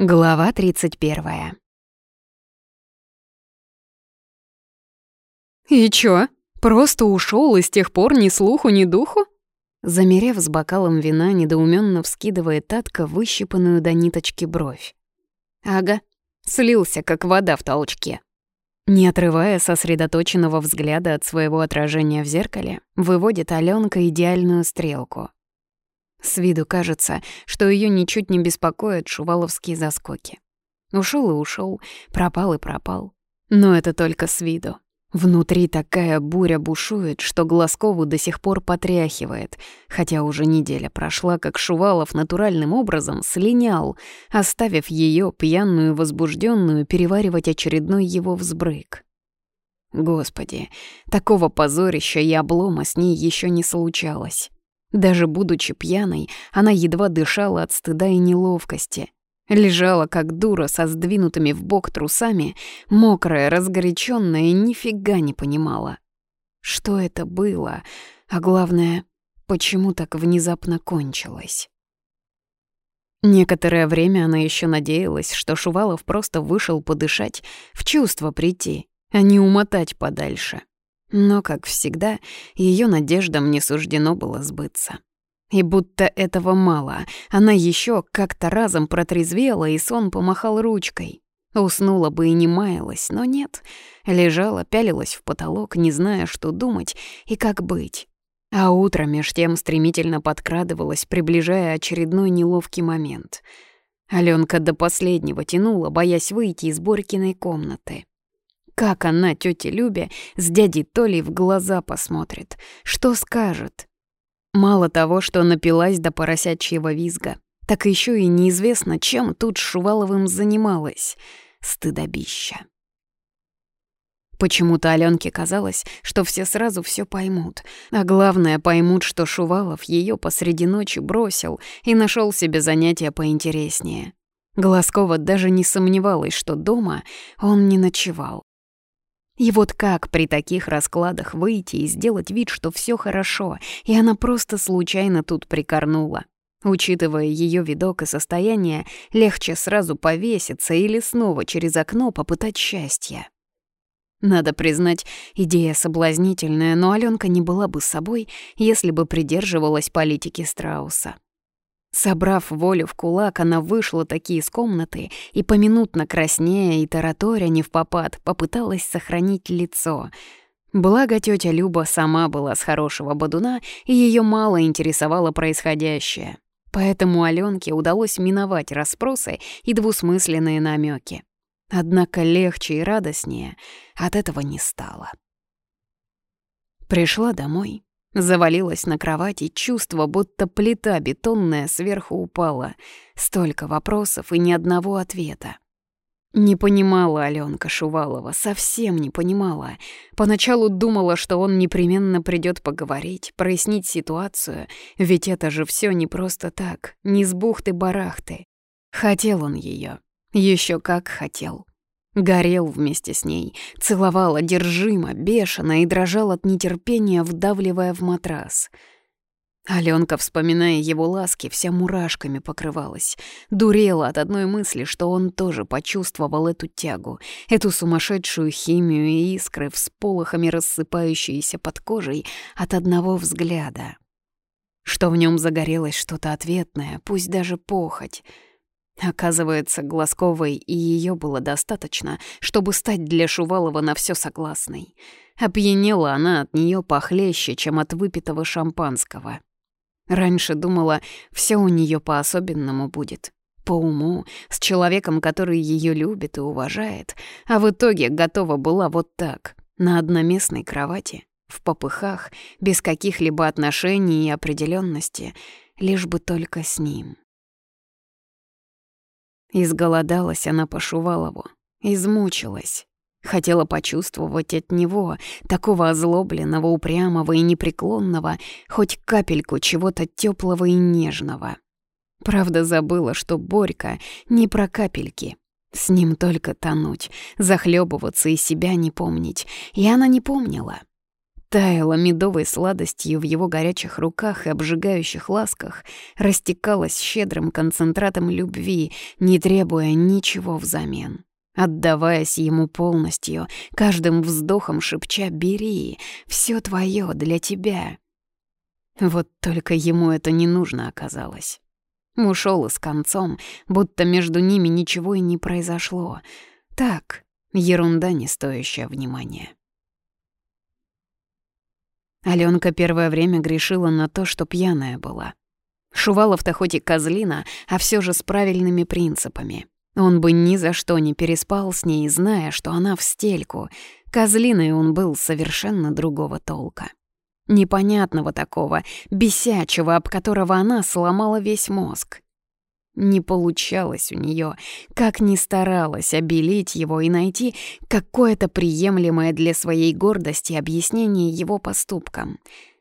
Глава 31. «И чё, просто ушёл и с тех пор ни слуху, ни духу?» Замерев с бокалом вина, недоумённо вскидывает Татка выщипанную до ниточки бровь. «Ага, слился, как вода в толчке». Не отрывая сосредоточенного взгляда от своего отражения в зеркале, выводит Алёнка идеальную стрелку — с виду кажется, что ее ничуть не беспокоят шуваловские заскоки. Ушел и ушел, пропал и пропал. Но это только с виду. Внутри такая буря бушует, что Глазкову до сих пор потряхивает, хотя уже неделя прошла, как Шувалов натуральным образом слинял, оставив ее пьяную возбужденную переваривать очередной его взбрык. Господи, такого позорища и облома с ней еще не случалось. Даже будучи пьяной, она едва дышала от стыда и неловкости. Лежала как дура со сдвинутыми в бок трусами, мокрая, разгоряченная и нифига не понимала. Что это было, а главное, почему так внезапно кончилось? Некоторое время она еще надеялась, что Шувалов просто вышел подышать, в чувство прийти, а не умотать подальше. Но, как всегда, ее надеждам не суждено было сбыться. И будто этого мало, она еще как-то разом протрезвела, и сон помахал ручкой. Уснула бы и не маялась, но нет. Лежала, пялилась в потолок, не зная, что думать и как быть. А утро меж тем стремительно подкрадывалось, приближая очередной неловкий момент. Алёнка до последнего тянула, боясь выйти из Борькиной комнаты. Как она, тетя Любя, с дядей Толей в глаза посмотрит? Что скажет? Мало того, что напилась до поросячьего визга, так еще и неизвестно, чем тут Шуваловым занималась. Стыдобища. Почему-то Аленке казалось, что все сразу все поймут, а главное поймут, что Шувалов ее посреди ночи бросил и нашел себе занятия поинтереснее. Глазкова даже не сомневалась, что дома он не ночевал. И вот как при таких раскладах выйти и сделать вид, что все хорошо, и она просто случайно тут прикорнула? Учитывая ее видок и состояние, легче сразу повеситься или снова через окно попытать счастья. Надо признать, идея соблазнительная, но Аленка не была бы собой, если бы придерживалась политики Страуса. Собрав волю в кулак, она вышла таки из комнаты и, поминутно краснея и тараторя не в попад, попыталась сохранить лицо. Благо тетя Люба сама была с хорошего бодуна, и ее мало интересовало происходящее. Поэтому Аленке удалось миновать расспросы и двусмысленные намеки. Однако легче и радостнее от этого не стало. Пришла домой, Завалилась на кровать и чувство, будто плита бетонная сверху упала. Столько вопросов и ни одного ответа. Не понимала Алёнка Шувалова, совсем не понимала. Поначалу думала, что он непременно придёт поговорить, прояснить ситуацию, ведь это же всё не просто так, не с бухты-барахты. Хотел он её, ещё как хотел. Горел вместе с ней, целовал одержимо, бешено и дрожал от нетерпения, вдавливая в матрас. Алёнка, вспоминая его ласки, вся мурашками покрывалась. Дурела от одной мысли, что он тоже почувствовал эту тягу, эту сумасшедшую химию и искры, всполохами рассыпающиеся под кожей от одного взгляда. Что в нем загорелось что-то ответное, пусть даже похоть — Оказывается, Глазковой и ее было достаточно, чтобы стать для Шувалова на все согласной. Опьянела она от нее похлеще, чем от выпитого шампанского. Раньше думала, все у нее по-особенному будет. По уму, с человеком, который ее любит и уважает, а в итоге готова была вот так, на одноместной кровати, в попыхах, без каких-либо отношений и определенности, лишь бы только с ним. Изголодалась она по Шувалову, измучилась. Хотела почувствовать от него, такого озлобленного, упрямого и непреклонного, хоть капельку чего-то теплого и нежного. Правда, забыла, что Борька не про капельки. С ним только тонуть, захлебываться и себя не помнить. И она не помнила. Таяла медовой сладостью в его горячих руках и обжигающих ласках, растекалась щедрым концентратом любви, не требуя ничего взамен. Отдаваясь ему полностью, каждым вздохом шепча «бери, все твое для тебя». Вот только ему это не нужно оказалось. Ушел и с концом, будто между ними ничего и не произошло. Так, ерунда, не стоящая внимания. Алёнка первое время грешила на то, что пьяная была. Шувалов-то хоть и козлина, а все же с правильными принципами. Он бы ни за что не переспал с ней, зная, что она в стельку. Козлиной он был совершенно другого толка. Непонятного такого, бесячего, об которого она сломала весь мозг. Не получалось у нее, как ни старалась обелить его и найти какое-то приемлемое для своей гордости объяснение его поступкам.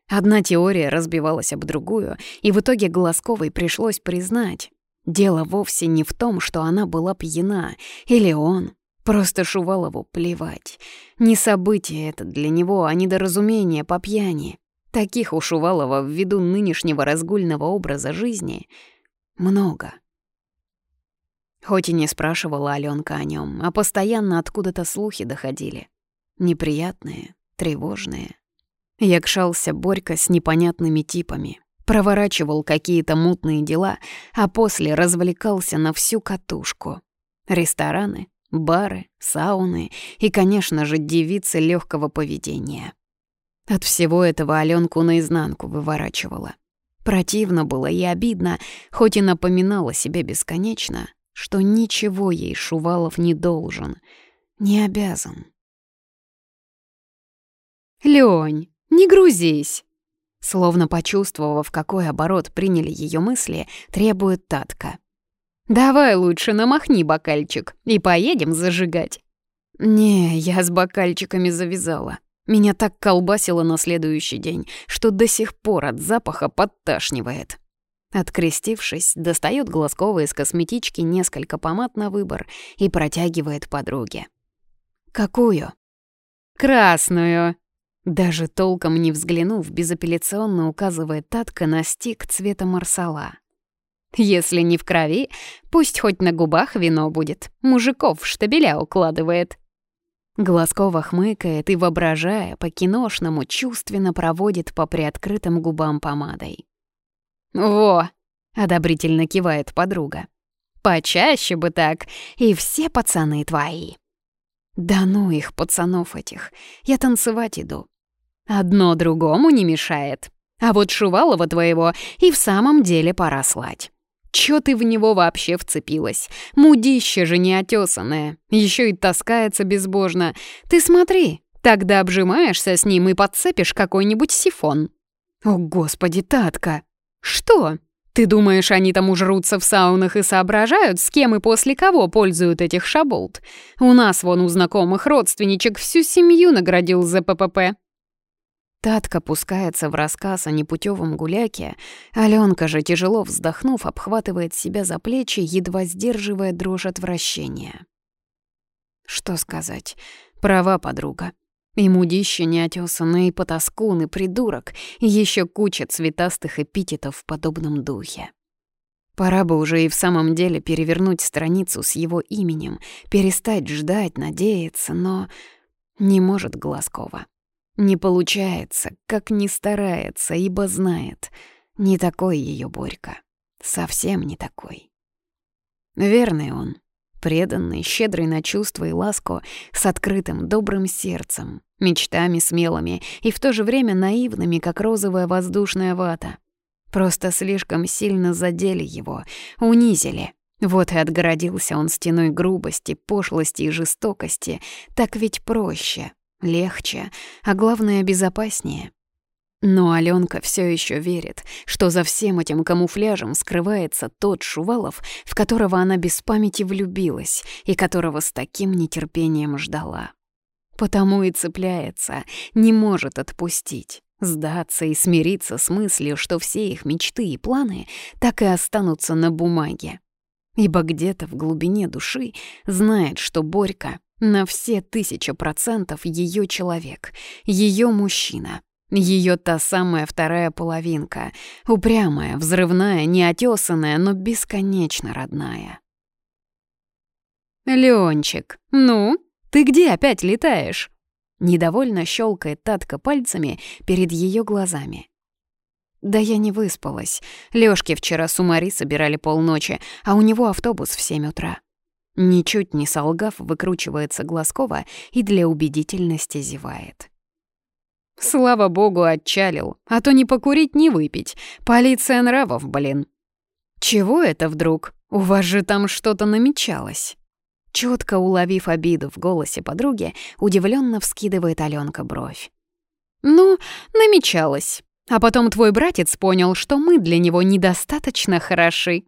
Одна теория разбивалась об другую, и в итоге Глазковой пришлось признать. Дело вовсе не в том, что она была пьяна, или он. Просто Шувалову плевать. Не событие это для него, а недоразумение по пьяни. Таких у Шувалова ввиду нынешнего разгульного образа жизни много. Хоть и не спрашивала Алёнка о нём, а постоянно откуда-то слухи доходили. Неприятные, тревожные. Якшался Борька с непонятными типами, проворачивал какие-то мутные дела, а после развлекался на всю катушку. Рестораны, бары, сауны и, конечно же, девицы легкого поведения. От всего этого Алёнку наизнанку выворачивала. Противно было и обидно, хоть и напоминала себе бесконечно, что ничего ей Шувалов не должен, не обязан. «Лёнь, не грузись!» Словно почувствовав, какой оборот приняли ее мысли, требует Татка. «Давай лучше намахни бокальчик и поедем зажигать». «Не, я с бокальчиками завязала. Меня так колбасило на следующий день, что до сих пор от запаха подташнивает». Открестившись, достает Глазкова из косметички несколько помад на выбор и протягивает подруге. «Какую?» «Красную!» Даже толком не взглянув, безапелляционно указывает Татка на стик цвета марсала. «Если не в крови, пусть хоть на губах вино будет. Мужиков в штабеля укладывает». Глазкова хмыкает и, воображая, по-киношному чувственно проводит по приоткрытым губам помадой. «Во!» — одобрительно кивает подруга. «Почаще бы так, и все пацаны твои». «Да ну их, пацанов этих, я танцевать иду». «Одно другому не мешает. А вот Шувалова твоего и в самом деле пора слать». Чё ты в него вообще вцепилась? Мудище же неотесанное, еще и таскается безбожно. Ты смотри, тогда обжимаешься с ним и подцепишь какой-нибудь сифон. О, господи, Татка! «Что? Ты думаешь, они там ужрутся в саунах и соображают, с кем и после кого пользуют этих шаболт? У нас вон у знакомых родственничек всю семью наградил за ППП». Татка пускается в рассказ о непутевом гуляке, Аленка же, тяжело вздохнув, обхватывает себя за плечи, едва сдерживая дрожь отвращения. Что сказать? Права подруга. И мудище неотесанный, потаскун, и придурок, и еще куча цветастых эпитетов в подобном духе. Пора бы уже и в самом деле перевернуть страницу с его именем, перестать ждать, надеяться, но не может Глазкова. Не получается, как ни старается, ибо знает, не такой ее Борька, совсем не такой. Верный он, преданный, щедрый на чувства и ласку, с открытым, добрым сердцем, мечтами смелыми и в то же время наивными, как розовая воздушная вата. Просто слишком сильно задели его, унизили. Вот и отгородился он стеной грубости, пошлости и жестокости. Так ведь проще, легче, а главное безопаснее. Но Алёнка все еще верит, что за всем этим камуфляжем скрывается тот Шувалов, в которого она без памяти влюбилась и которого с таким нетерпением ждала. Потому и цепляется, не может отпустить, сдаться и смириться с мыслью, что все их мечты и планы так и останутся на бумаге. Ибо где-то в глубине души знает, что Борька На все тысячу процентов ее человек, ее мужчина. Ее та самая вторая половинка, упрямая, взрывная, неотесанная, но бесконечно родная. «Леончик, ну, ты где опять летаешь?» Недовольно щелкает Татка пальцами перед ее глазами. Да я не выспалась. Лёшки вчера с Умари собирали полночи, а у него автобус в семь утра. Ничуть не солгав, выкручивается Глазкова и для убедительности зевает. Слава богу, отчалил, а то не покурить, не выпить. Полиция нравов, блин. Чего это вдруг? У вас же там что-то намечалось. Чётко уловив обиду в голосе подруги, удивлённо вскидывает Алёнка бровь. «Ну, намечалось. А потом твой братец понял, что мы для него недостаточно хороши.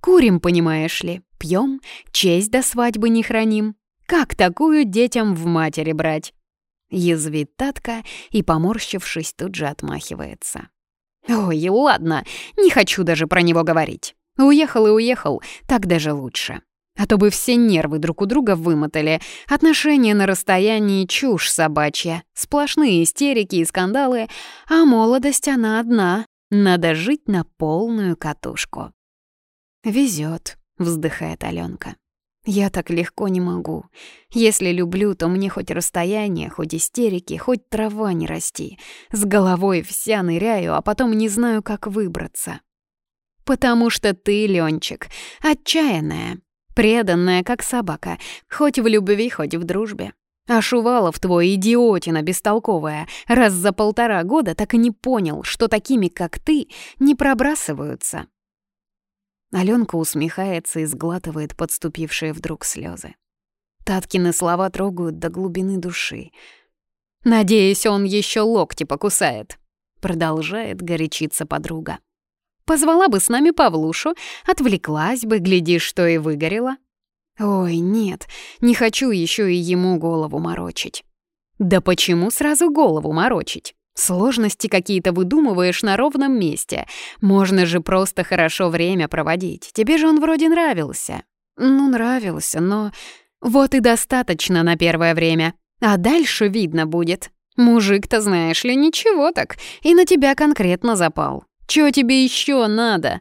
Курим, понимаешь ли, пьем, честь до свадьбы не храним. Как такую детям в матери брать? Язвит Татка и, поморщившись, тут же отмахивается. «Ой, ладно, не хочу даже про него говорить. Уехал и уехал, так даже лучше. А то бы все нервы друг у друга вымотали. Отношения на расстоянии — чушь собачья. Сплошные истерики и скандалы. А молодость она одна. Надо жить на полную катушку. «Везет», — вздыхает Аленка. «Я так легко не могу. Если люблю, то мне хоть расстояние, хоть истерики, хоть трава не расти. С головой вся ныряю, а потом не знаю, как выбраться». «Потому что ты, Ленчик, отчаянная, преданная, как собака, хоть в любви, хоть в дружбе. А Шувалов твой идиотина бестолковая раз за полтора года так и не понял, что такими, как ты, не пробрасываются. Аленка усмехается и сглатывает подступившие вдруг слезы. Таткины слова трогают до глубины души. «Надеюсь, он еще локти покусает», — продолжает горячиться подруга. «Позвала бы с нами Павлушу, отвлеклась бы, глядишь, что и выгорела». «Ой, нет, не хочу еще и ему голову морочить». «Да почему сразу голову морочить? Сложности какие-то выдумываешь на ровном месте. Можно же просто хорошо время проводить. Тебе же он вроде нравился. Ну, нравился, но... Вот и достаточно на первое время. А дальше видно будет. Мужик-то, знаешь ли, ничего так. И на тебя конкретно запал. Чё тебе еще надо?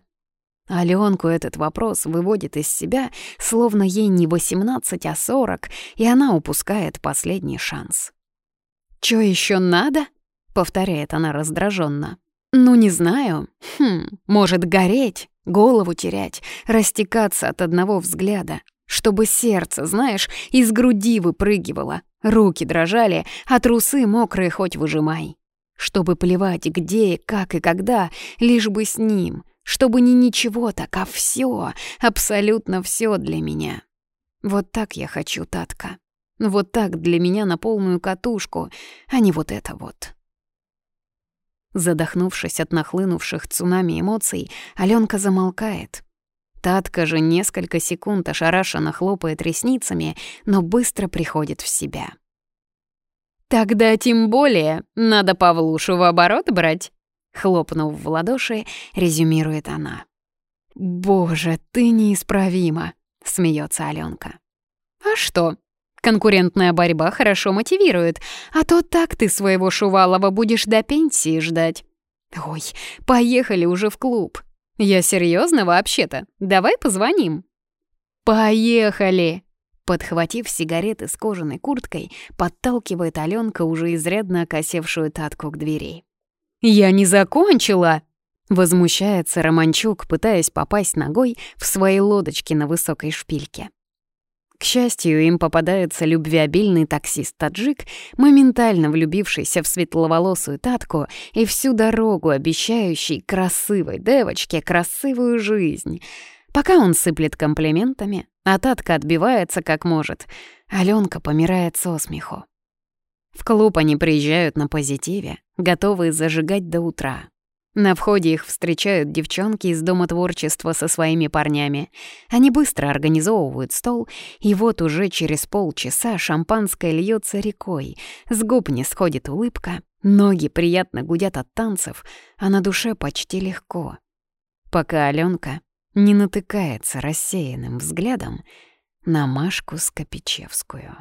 Аленку этот вопрос выводит из себя, словно ей не 18, а 40, и она упускает последний шанс. «Чё еще надо?» — повторяет она раздраженно. «Ну, не знаю. Хм, может, гореть, голову терять, растекаться от одного взгляда, чтобы сердце, знаешь, из груди выпрыгивало, руки дрожали, а трусы мокрые хоть выжимай. Чтобы плевать где, как и когда, лишь бы с ним, чтобы не ничего так, а всё, абсолютно всё для меня. Вот так я хочу, Татка. Вот так для меня на полную катушку, а не вот это вот». Задохнувшись от нахлынувших цунами эмоций, Алёнка замолкает. Татка же несколько секунд ошарашенно хлопает ресницами, но быстро приходит в себя. «Тогда тем более надо Павлушу в оборот брать», хлопнув в ладоши, резюмирует она. «Боже, ты неисправима», — смеется Алёнка. «А что? Конкурентная борьба хорошо мотивирует, а то так ты своего Шувалова будешь до пенсии ждать. Ой, поехали уже в клуб. Я серьезно вообще-то. Давай позвоним. Поехали. Подхватив сигареты с кожаной курткой, подталкивает Алёнка уже изрядно окосевшую татку к двери. «Я не закончила!» Возмущается Романчук, пытаясь попасть ногой в свои лодочки на высокой шпильке. К счастью, им попадается любвеобильный таксист-таджик, моментально влюбившийся в светловолосую Татку и всю дорогу обещающий красивой девочке красивую жизнь. Пока он сыплет комплиментами, а Татка отбивается как может, Алёнка помирает со смеху. В клуб они приезжают на позитиве, готовые зажигать до утра. На входе их встречают девчонки из Дома творчества со своими парнями. Они быстро организовывают стол, и вот уже через полчаса шампанское льется рекой, с губ не сходит улыбка, ноги приятно гудят от танцев, а на душе почти легко. Пока Аленка не натыкается рассеянным взглядом на Машку Скопичевскую.